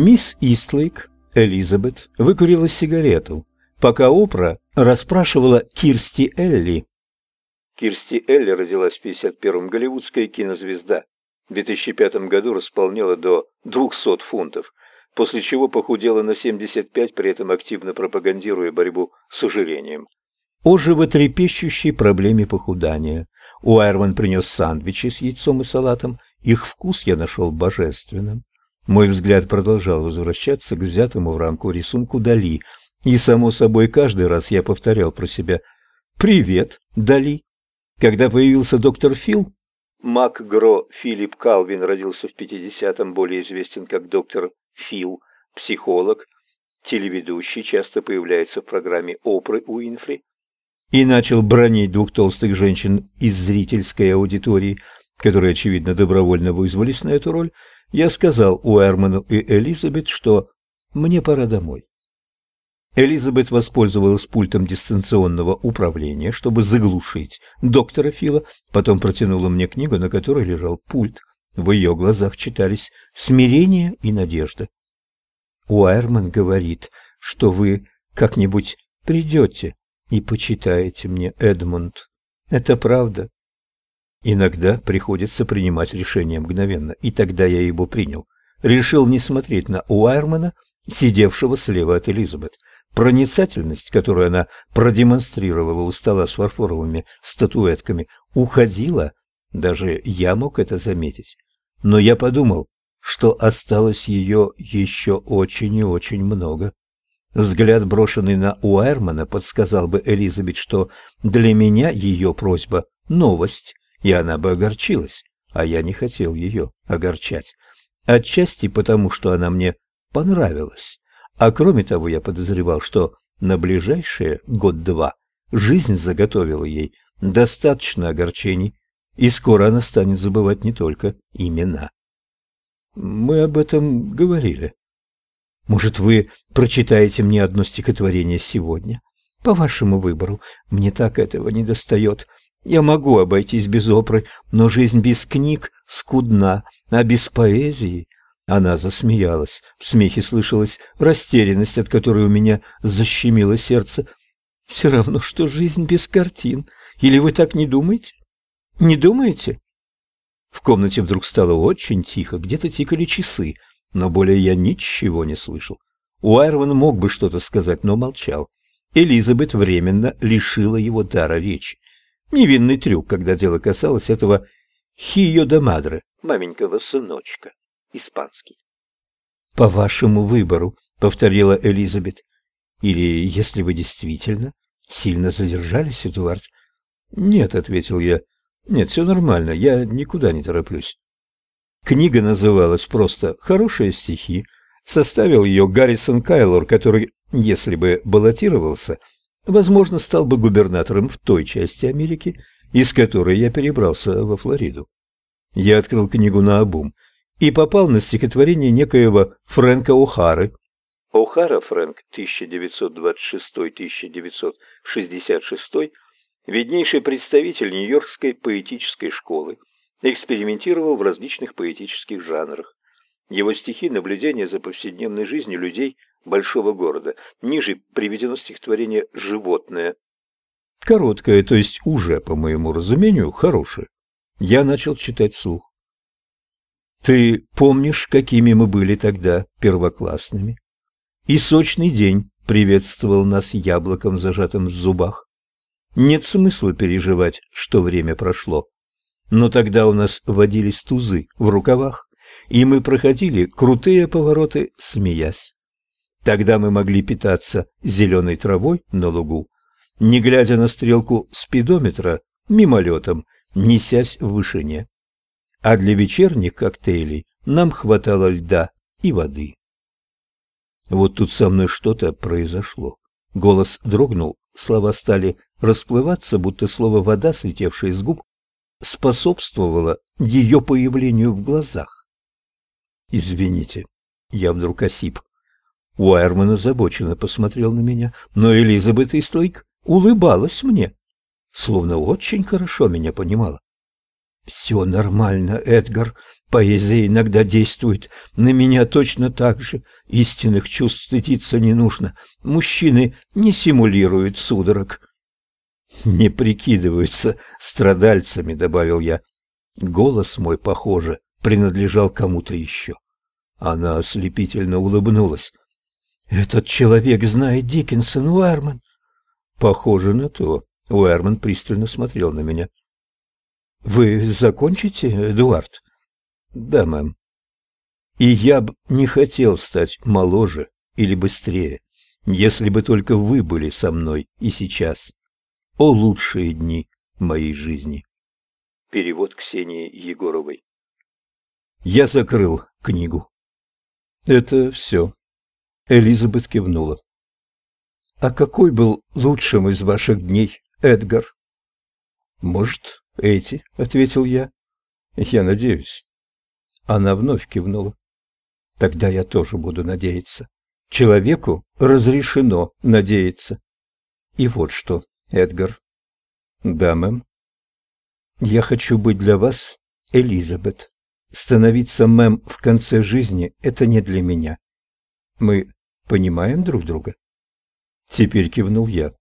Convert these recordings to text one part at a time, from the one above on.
Мисс Истлейк, Элизабет, выкурила сигарету, пока Опра расспрашивала Кирсти Элли. Кирсти Элли родилась в 51-м, голливудская кинозвезда. В 2005 году располнела до 200 фунтов, после чего похудела на 75, при этом активно пропагандируя борьбу с ожирением. О животрепещущей проблеме похудания. Уайрман принес сандвичи с яйцом и салатом. Их вкус я нашел божественным. Мой взгляд продолжал возвращаться к взятому в рамку рисунку Дали, и, само собой, каждый раз я повторял про себя «Привет, Дали». Когда появился доктор Фил, Мак Гро Филипп Калвин родился в 50-м, более известен как доктор Фил, психолог, телеведущий, часто появляется в программе Опры Уинфри, и начал бронить двух толстых женщин из зрительской аудитории, которые, очевидно, добровольно вызвались на эту роль, я сказал Уэрману и Элизабет, что мне пора домой. Элизабет воспользовалась пультом дистанционного управления, чтобы заглушить доктора Фила, потом протянула мне книгу, на которой лежал пульт. В ее глазах читались смирение и надежда. Уайерман говорит, что вы как-нибудь придете и почитаете мне, Эдмунд. Это правда. Иногда приходится принимать решение мгновенно, и тогда я его принял. Решил не смотреть на Уайермана, сидевшего слева от Элизабет. Проницательность, которую она продемонстрировала у стола с фарфоровыми статуэтками, уходила, даже я мог это заметить. Но я подумал, что осталось ее еще очень и очень много. Взгляд, брошенный на Уэрмана, подсказал бы Элизабет, что для меня ее просьба — новость, и она бы огорчилась, а я не хотел ее огорчать. Отчасти потому, что она мне понравилась. А кроме того, я подозревал, что на ближайшие год-два жизнь заготовила ей достаточно огорчений, и скоро она станет забывать не только имена. Мы об этом говорили. Может, вы прочитаете мне одно стихотворение сегодня? По вашему выбору. Мне так этого не достает. Я могу обойтись без оперы, но жизнь без книг скудна, а без поэзии она засмеялась. В смехе слышалась растерянность, от которой у меня защемило сердце. Все равно, что жизнь без картин. Или вы так не думаете? Не думаете? В комнате вдруг стало очень тихо, где-то тикали часы, но более я ничего не слышал. Уайрван мог бы что-то сказать, но молчал. Элизабет временно лишила его дара речи. Невинный трюк, когда дело касалось этого Хио де Мадре, маменького сыночка испанский. По вашему выбору, повторила Элизабет. Или если вы действительно сильно задержались, Эдуард? Нет, ответил я. Нет, все нормально, я никуда не тороплюсь. Книга называлась просто «Хорошие стихи». Составил ее Гаррисон Кайлор, который, если бы баллотировался, возможно, стал бы губернатором в той части Америки, из которой я перебрался во Флориду. Я открыл книгу на обум и попал на стихотворение некоего Фрэнка О'Хары. О'Хара Фрэнк 1926-1966, виднейший представитель Нью-Йоркской поэтической школы, экспериментировал в различных поэтических жанрах. Его стихи – наблюдения за повседневной жизнью людей большого города. Ниже приведено стихотворение «Животное». Короткое, то есть уже, по моему разумению, хорошее. Я начал читать вслух. Ты помнишь, какими мы были тогда первоклассными? И сочный день приветствовал нас яблоком, зажатым в зубах. Нет смысла переживать, что время прошло. Но тогда у нас водились тузы в рукавах, и мы проходили крутые повороты, смеясь. Тогда мы могли питаться зеленой травой на лугу, не глядя на стрелку спидометра, мимолетом, несясь в вышине а для вечерних коктейлей нам хватало льда и воды. Вот тут со мной что-то произошло. Голос дрогнул, слова стали расплываться, будто слово «вода», слетевшее с губ, способствовало ее появлению в глазах. «Извините, я вдруг осип». Уайерман озабоченно посмотрел на меня, но Элизабет Истлейк улыбалась мне, словно очень хорошо меня понимала. Все нормально, Эдгар. Поэзия иногда действует на меня точно так же. Истинных чувств стыдиться не нужно. Мужчины не симулируют судорог. Не прикидываются страдальцами, добавил я. Голос мой, похоже, принадлежал кому-то еще. Она ослепительно улыбнулась. Этот человек знает Диккенсон, Уэрман. Похоже на то. Уэрман пристально смотрел на меня. Вы закончите, Эдуард? Да, мэм. И я бы не хотел стать моложе или быстрее, если бы только вы были со мной и сейчас. О лучшие дни моей жизни. Перевод Ксении Егоровой. Я закрыл книгу. Это все. Элизабет кивнула. А какой был лучшим из ваших дней, Эдгар? Может, эти, ответил я. Я надеюсь. Она вновь кивнула. Тогда я тоже буду надеяться. Человеку разрешено надеяться. И вот что, Эдгар. Да, мэм. Я хочу быть для вас Элизабет. Становиться мэм в конце жизни – это не для меня. Мы понимаем друг друга? Теперь кивнул я.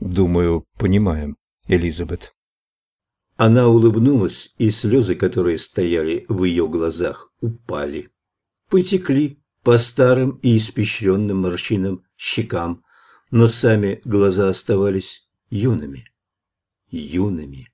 Думаю, понимаем, Элизабет. Она улыбнулась, и слезы, которые стояли в ее глазах, упали. Потекли по старым и испещренным морщинам щекам, но сами глаза оставались юными. Юными.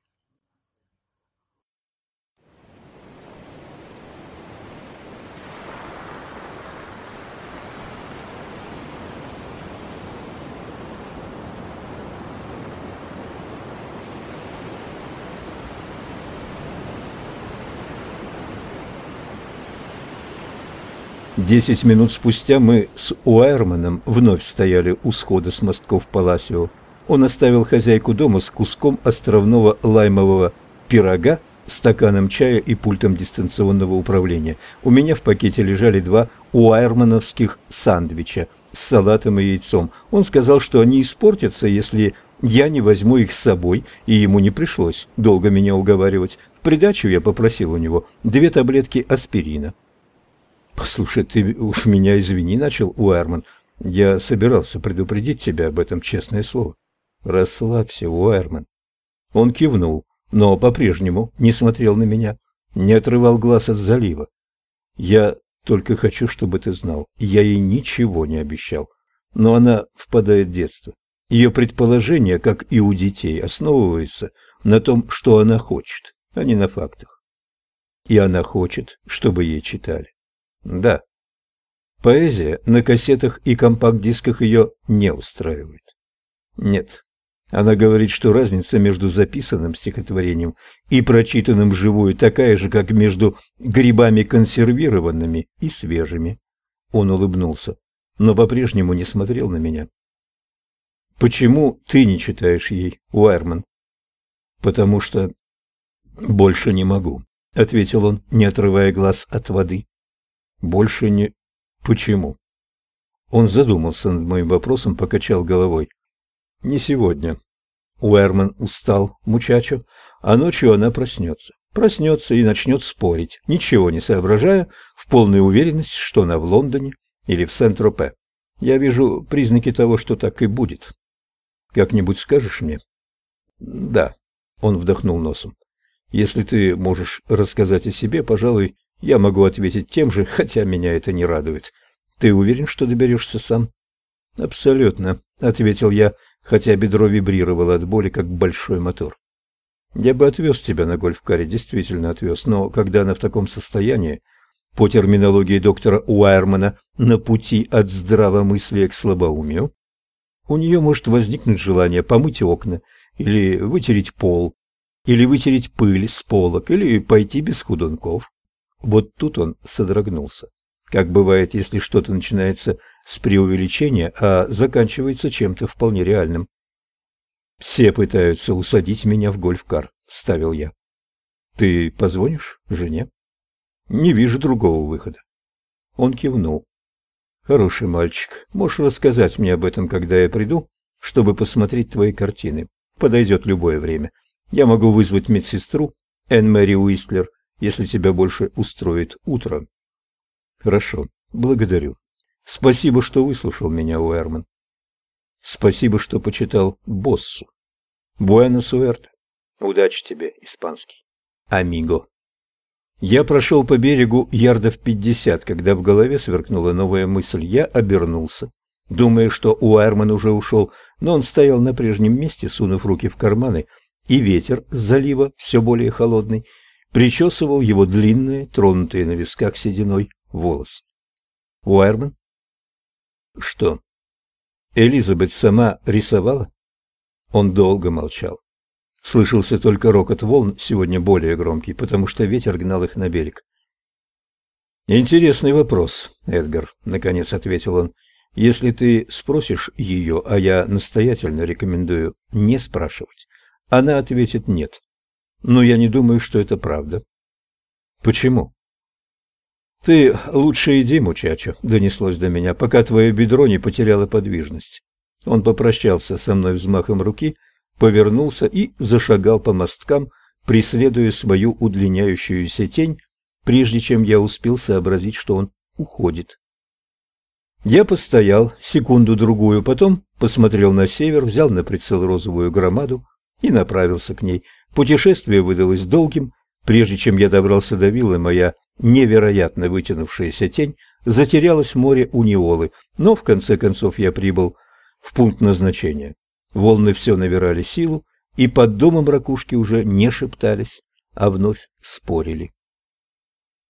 Десять минут спустя мы с Уайерманом вновь стояли у схода с мостков Паласио. Он оставил хозяйку дома с куском островного лаймового пирога, стаканом чая и пультом дистанционного управления. У меня в пакете лежали два уайермановских сандвича с салатом и яйцом. Он сказал, что они испортятся, если я не возьму их с собой, и ему не пришлось долго меня уговаривать. В придачу я попросил у него две таблетки аспирина. «Послушай, ты уж меня извини», — начал Уэрман. «Я собирался предупредить тебя об этом, честное слово». «Расслабься, Уэрман». Он кивнул, но по-прежнему не смотрел на меня, не отрывал глаз от залива. «Я только хочу, чтобы ты знал, я ей ничего не обещал, но она впадает в детство. Ее предположения, как и у детей, основываются на том, что она хочет, а не на фактах. И она хочет, чтобы ей читали. Да. Поэзия на кассетах и компакт-дисках ее не устраивает. Нет. Она говорит, что разница между записанным стихотворением и прочитанным вживую такая же, как между грибами консервированными и свежими. Он улыбнулся, но по-прежнему не смотрел на меня. Почему ты не читаешь ей, Уайерман? Потому что больше не могу, ответил он, не отрывая глаз от воды. Больше не... Почему? Он задумался над моим вопросом, покачал головой. Не сегодня. Уэрман устал, мучачо, а ночью она проснется. Проснется и начнет спорить, ничего не соображая, в полной уверенности, что она в Лондоне или в Сент-Тропе. Я вижу признаки того, что так и будет. Как-нибудь скажешь мне? Да. Он вдохнул носом. Если ты можешь рассказать о себе, пожалуй, я могу ответить тем же, хотя меня это не радует. Ты уверен, что доберешься сам? Абсолютно, ответил я, хотя бедро вибрировало от боли, как большой мотор. Я бы отвез тебя на гольф-каре, действительно отвез, но когда она в таком состоянии, по терминологии доктора Уайермана, на пути от здравомыслия к слабоумию, у нее может возникнуть желание помыть окна или вытереть пол, или вытереть пыль с полок, или пойти без худунков. Вот тут он содрогнулся. Как бывает, если что-то начинается с преувеличения, а заканчивается чем-то вполне реальным. «Все пытаются усадить меня в гольф-кар», — ставил я. «Ты позвонишь жене?» «Не вижу другого выхода». Он кивнул. «Хороший мальчик. Можешь рассказать мне об этом, когда я приду, чтобы посмотреть твои картины. Подойдет любое время. Я могу вызвать медсестру, Энн Мэри Уистлер, если тебя больше устроит утро. Хорошо, благодарю. Спасибо, что выслушал меня, Уэрман. Спасибо, что почитал Боссу. Буэна суэрте. Удачи тебе, испанский. Амиго. Я прошел по берегу ярдов пятьдесят, когда в голове сверкнула новая мысль. Я обернулся, думая, что Уайерман уже ушел, но он стоял на прежнем месте, сунув руки в карманы, и ветер с залива, все более холодный, причесывал его длинные, тронутые на висках сединой волосы. Уайерман? Что? Элизабет сама рисовала? Он долго молчал. Слышался только рокот волн, сегодня более громкий, потому что ветер гнал их на берег. «Интересный вопрос, Эдгар», — наконец ответил он. «Если ты спросишь ее, а я настоятельно рекомендую не спрашивать, она ответит «нет». Но я не думаю, что это правда». «Почему?» «Ты лучше иди, мучачо», — донеслось до меня, пока твое бедро не потеряло подвижность. Он попрощался со мной взмахом руки повернулся и зашагал по мосткам, преследуя свою удлиняющуюся тень, прежде чем я успел сообразить, что он уходит. Я постоял секунду-другую, потом посмотрел на север, взял на прицел розовую громаду и направился к ней. Путешествие выдалось долгим. Прежде чем я добрался до виллы, моя невероятно вытянувшаяся тень затерялась в море Униолы, но в конце концов я прибыл в пункт назначения. Волны все набирали силу, и под домом ракушки уже не шептались, а вновь спорили.